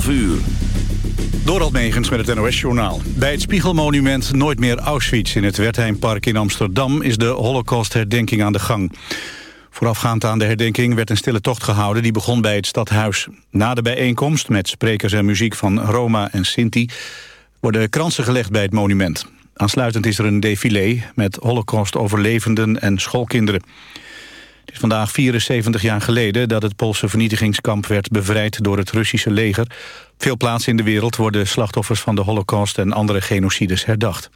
12 uur. Dorald Megens met het NOS-journaal. Bij het Spiegelmonument Nooit meer Auschwitz in het Wertheimpark in Amsterdam... is de Holocaust-herdenking aan de gang. Voorafgaand aan de herdenking werd een stille tocht gehouden... die begon bij het stadhuis. Na de bijeenkomst, met sprekers en muziek van Roma en Sinti... worden kransen gelegd bij het monument. Aansluitend is er een défilé met holocaust-overlevenden en schoolkinderen. Het is vandaag 74 jaar geleden dat het Poolse vernietigingskamp werd bevrijd door het Russische leger. Veel plaatsen in de wereld worden slachtoffers van de holocaust en andere genocides herdacht.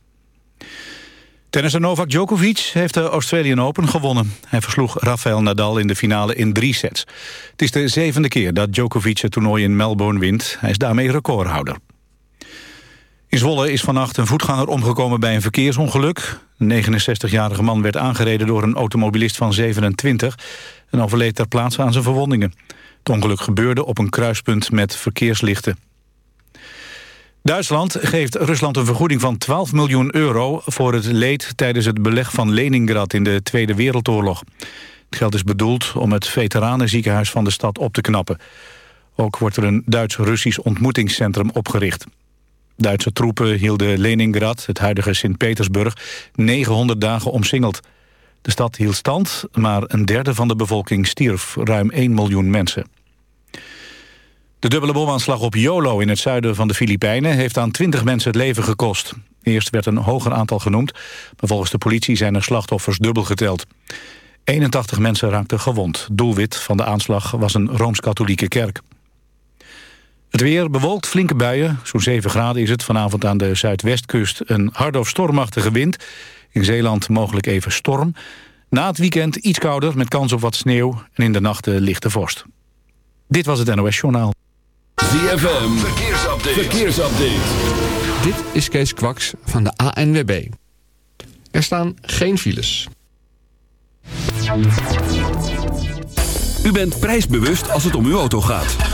Tennisser Novak Djokovic heeft de Australian Open gewonnen. Hij versloeg Rafael Nadal in de finale in drie sets. Het is de zevende keer dat Djokovic het toernooi in Melbourne wint. Hij is daarmee recordhouder. In Zwolle is vannacht een voetganger omgekomen bij een verkeersongeluk. Een 69-jarige man werd aangereden door een automobilist van 27... en overleed ter plaatse aan zijn verwondingen. Het ongeluk gebeurde op een kruispunt met verkeerslichten. Duitsland geeft Rusland een vergoeding van 12 miljoen euro... voor het leed tijdens het beleg van Leningrad in de Tweede Wereldoorlog. Het geld is bedoeld om het veteranenziekenhuis van de stad op te knappen. Ook wordt er een Duits-Russisch ontmoetingscentrum opgericht. Duitse troepen hielden Leningrad, het huidige Sint-Petersburg, 900 dagen omsingeld. De stad hield stand, maar een derde van de bevolking stierf, ruim 1 miljoen mensen. De dubbele bomaanslag op Jolo in het zuiden van de Filipijnen... heeft aan 20 mensen het leven gekost. Eerst werd een hoger aantal genoemd... maar volgens de politie zijn er slachtoffers dubbel geteld. 81 mensen raakten gewond. Doelwit van de aanslag was een Rooms-Katholieke kerk. Het weer bewolkt, flinke buien. Zo'n 7 graden is het. Vanavond aan de zuidwestkust een harde of stormachtige wind. In Zeeland mogelijk even storm. Na het weekend iets kouder met kans op wat sneeuw. En in de nacht lichte vorst. Dit was het NOS Journaal. ZFM, verkeersupdate. verkeersupdate. Dit is Kees Kwaks van de ANWB. Er staan geen files. U bent prijsbewust als het om uw auto gaat.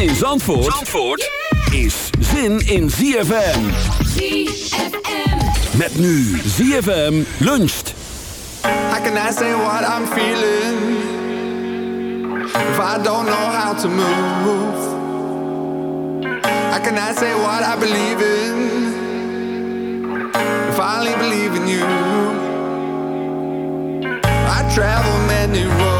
Zin in Zandvoort, Zandvoort yeah. is zin in ZFM. ZFM. Met nu ZFM luncht. How can I say what I'm feeling? If I don't know how to move. How can I say what I believe in? If I only believe in you. I travel many roads.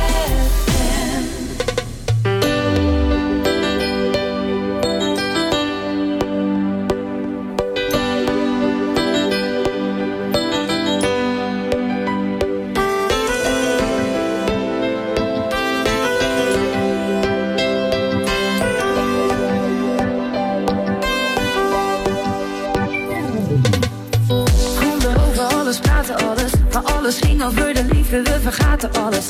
vergaten alles.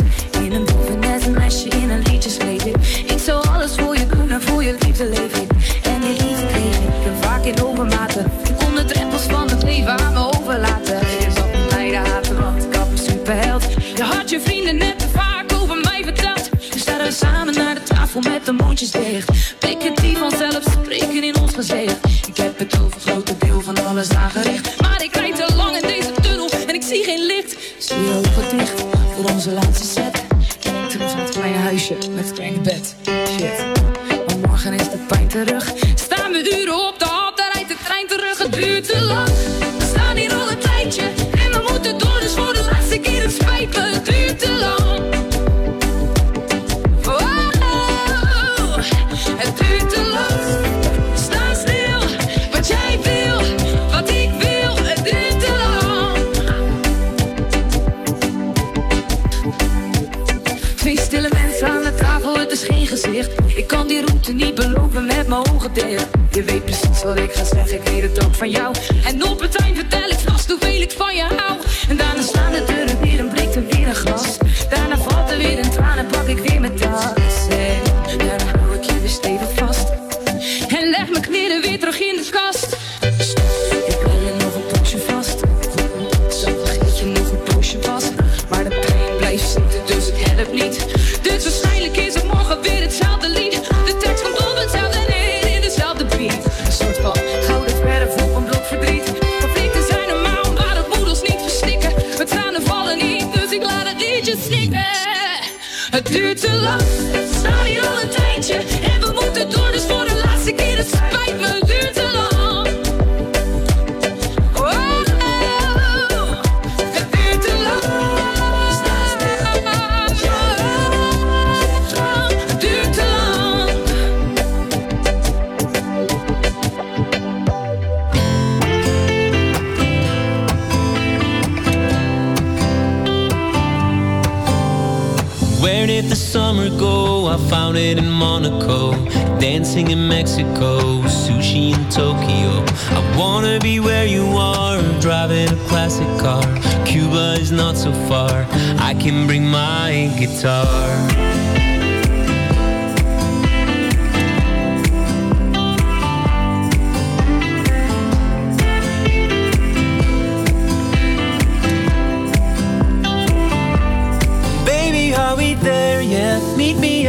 Je weet precies wat ik ga zeggen, ik weet het ook van jou. En op het eind vertel ik vast hoeveel ik van je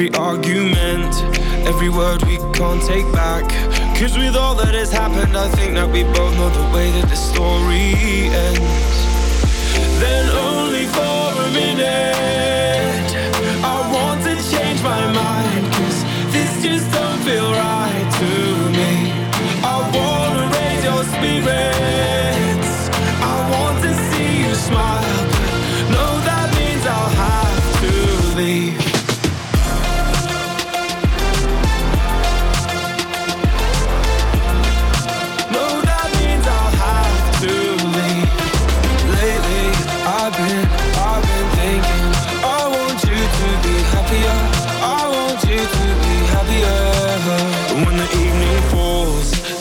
every argument, every word we can't take back. Cause with all that has happened, I think that we both know the way that the story ends.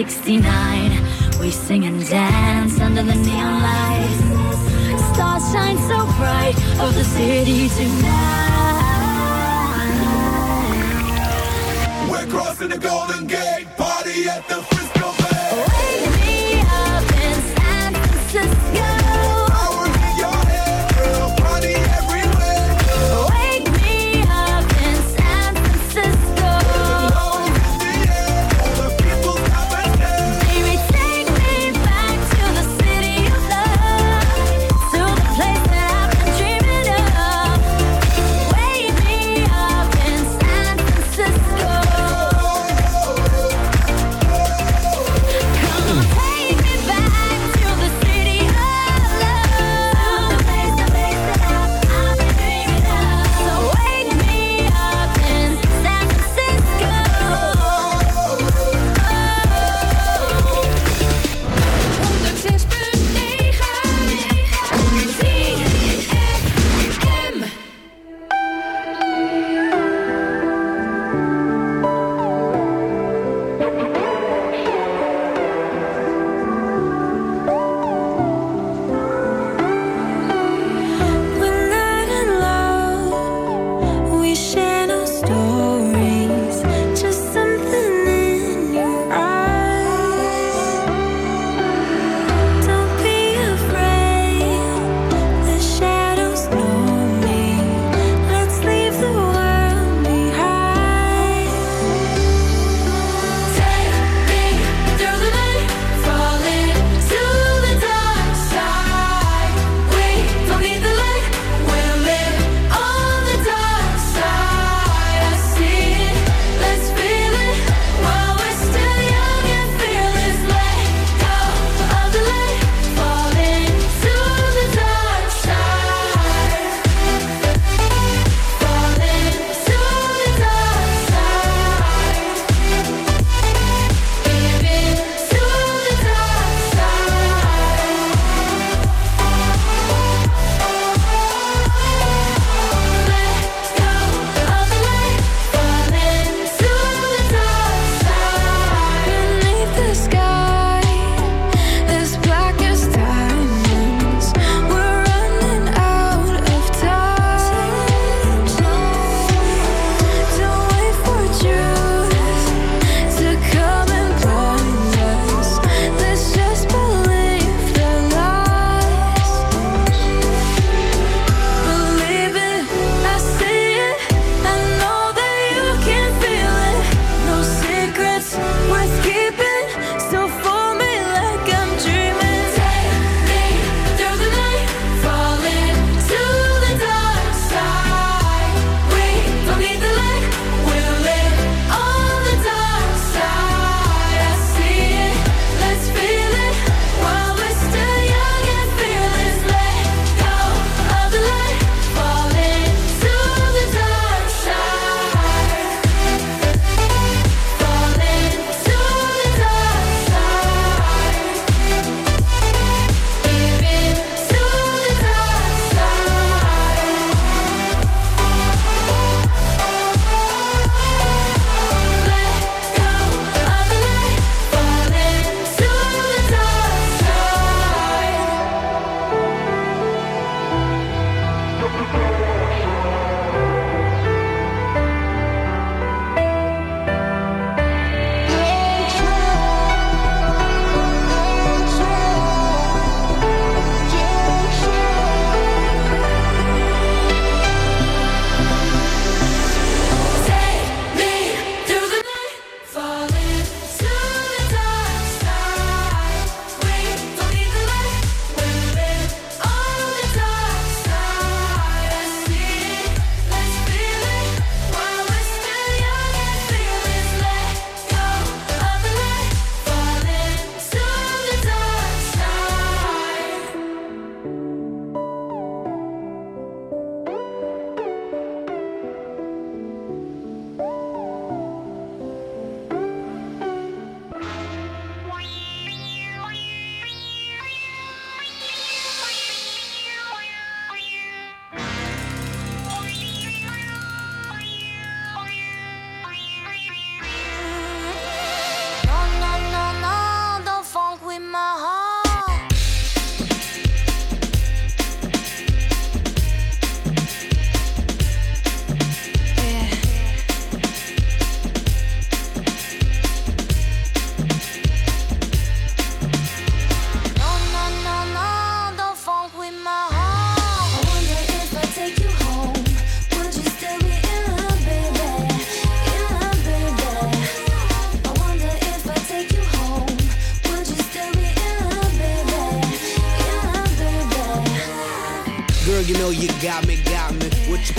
69. We sing and dance under the neon lights. Stars shine so bright over the city tonight. We're crossing the Golden Gate, party at the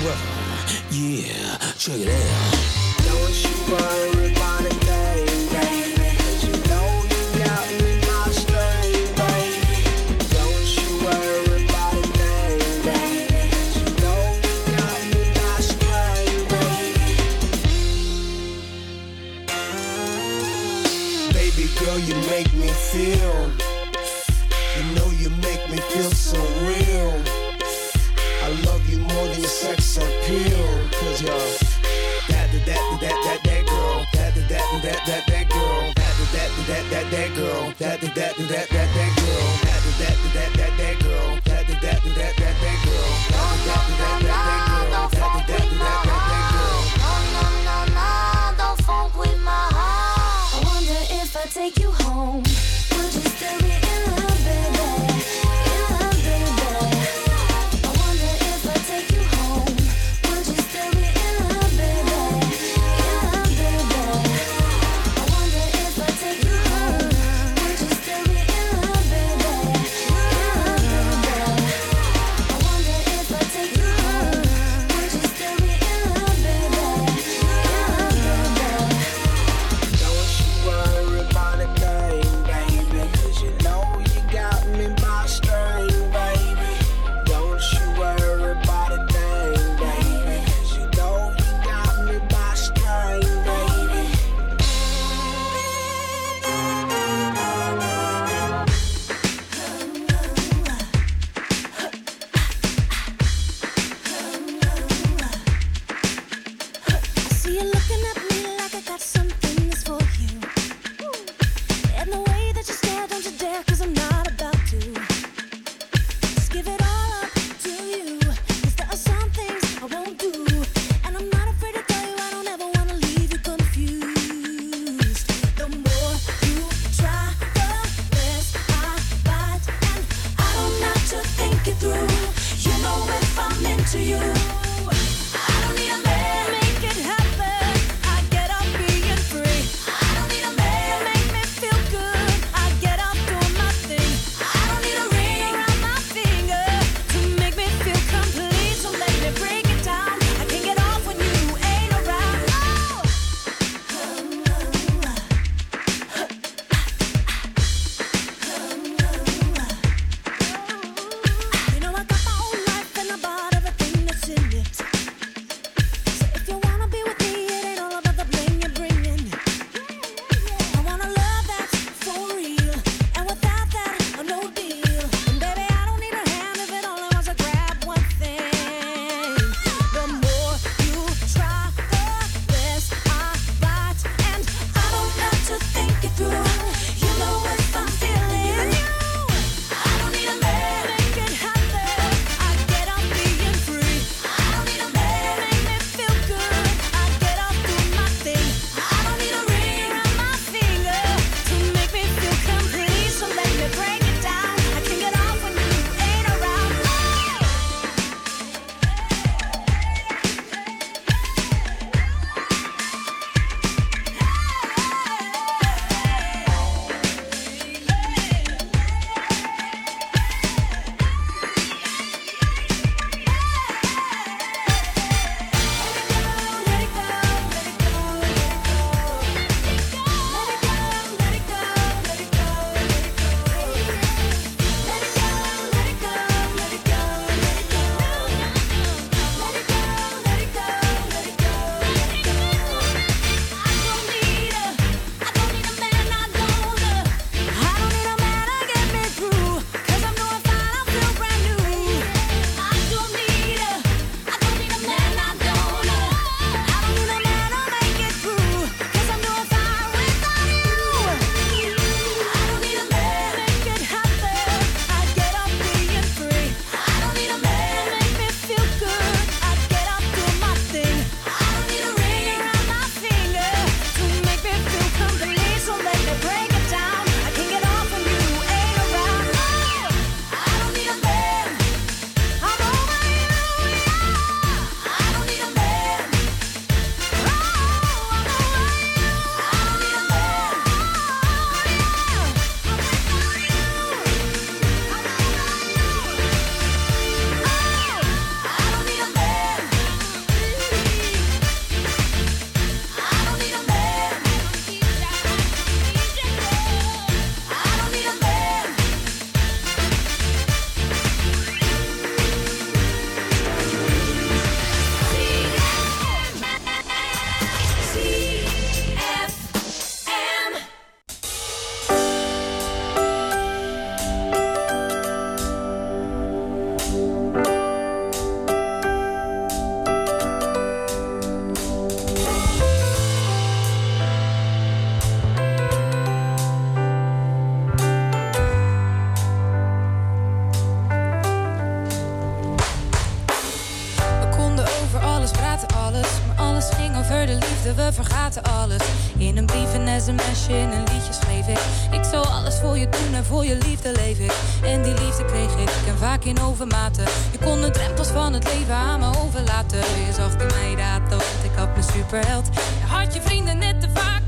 Yeah, check it out. Don't you worry liefde, we vergaten alles. In een brief, een sms'je, in een liedje schreef ik. Ik zou alles voor je doen en voor je liefde leef ik. En die liefde kreeg ik en vaak in overmaten. Je kon de drempels van het leven aan me overlaten. Je zag in mij dat, ik had mijn superheld. Je had je vrienden net te vaak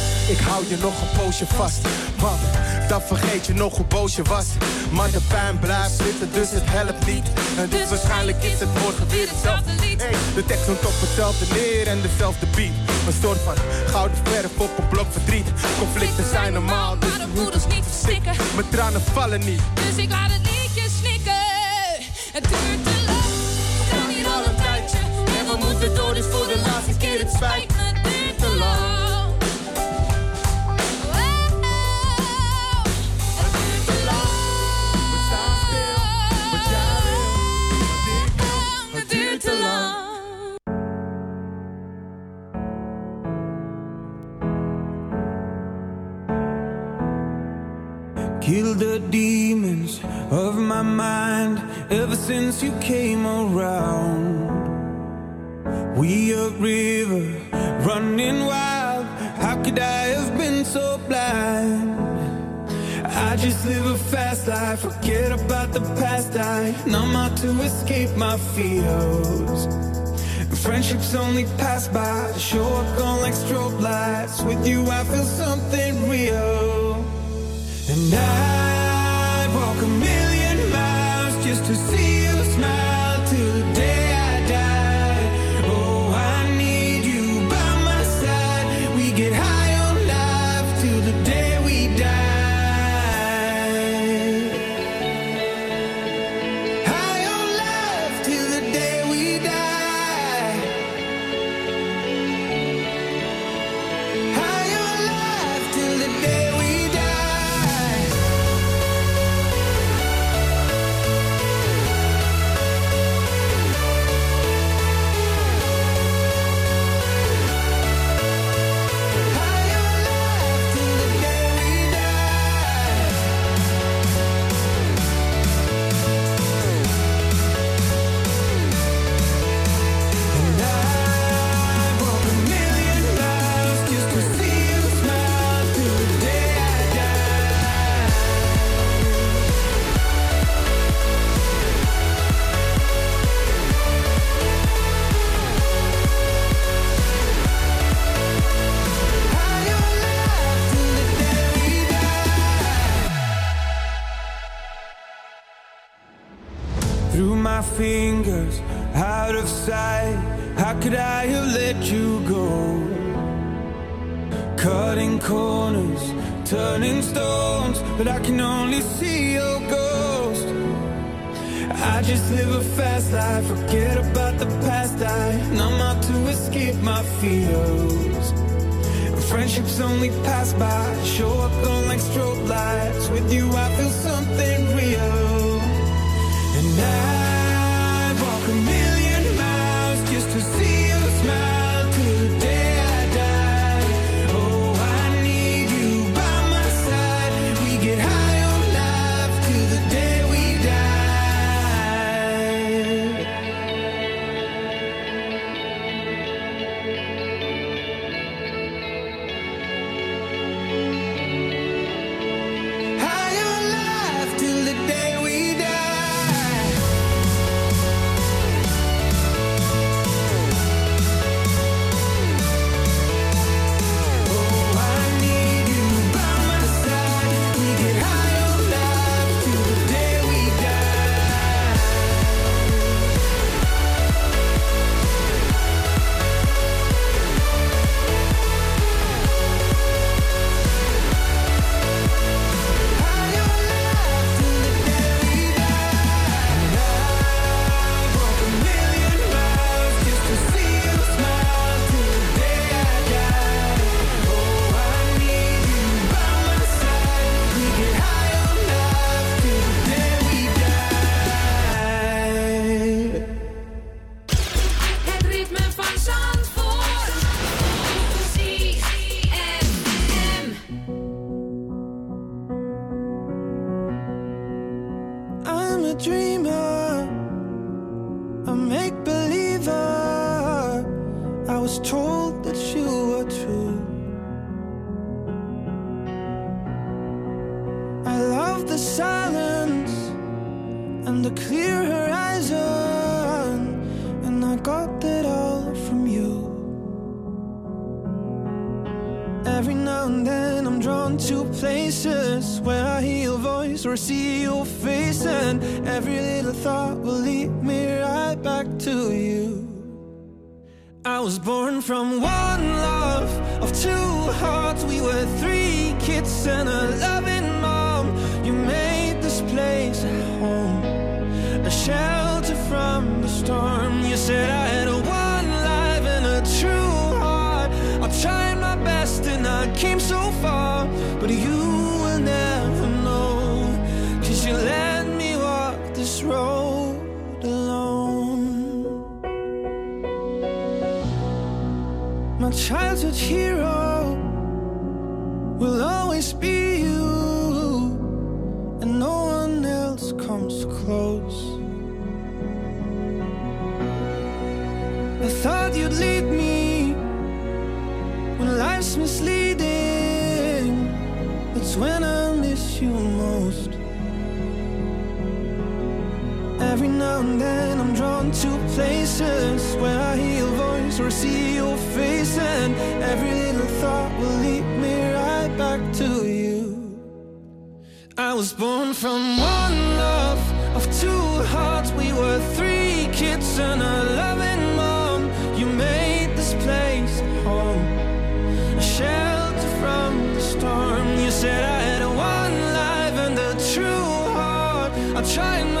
ik hou je nog een poosje vast. Want dan vergeet je nog hoe boos je was. Maar de pijn blijft zitten, dus het helpt niet. En dus waarschijnlijk is het morgen weer hetzelfde lied. Hey, de tekst komt op hetzelfde neer en dezelfde beat. Een soort van gouden verf op een blok verdriet. Conflicten zijn normaal, dus Maar de moeders niet verstikken. mijn tranen vallen niet. Dus ik laat het liedje snikken. Het duurt fears. Friendships only pass by, show up gone like strobe lights. With you, I feel something real. And I'd It's when I miss you most. Every now and then I'm drawn to places where I hear your voice or see your face, and every little thought will lead me right back to you. I was born from one love of two hearts. We were three kids, and I love it. said I had one life and a true heart. I'm trying.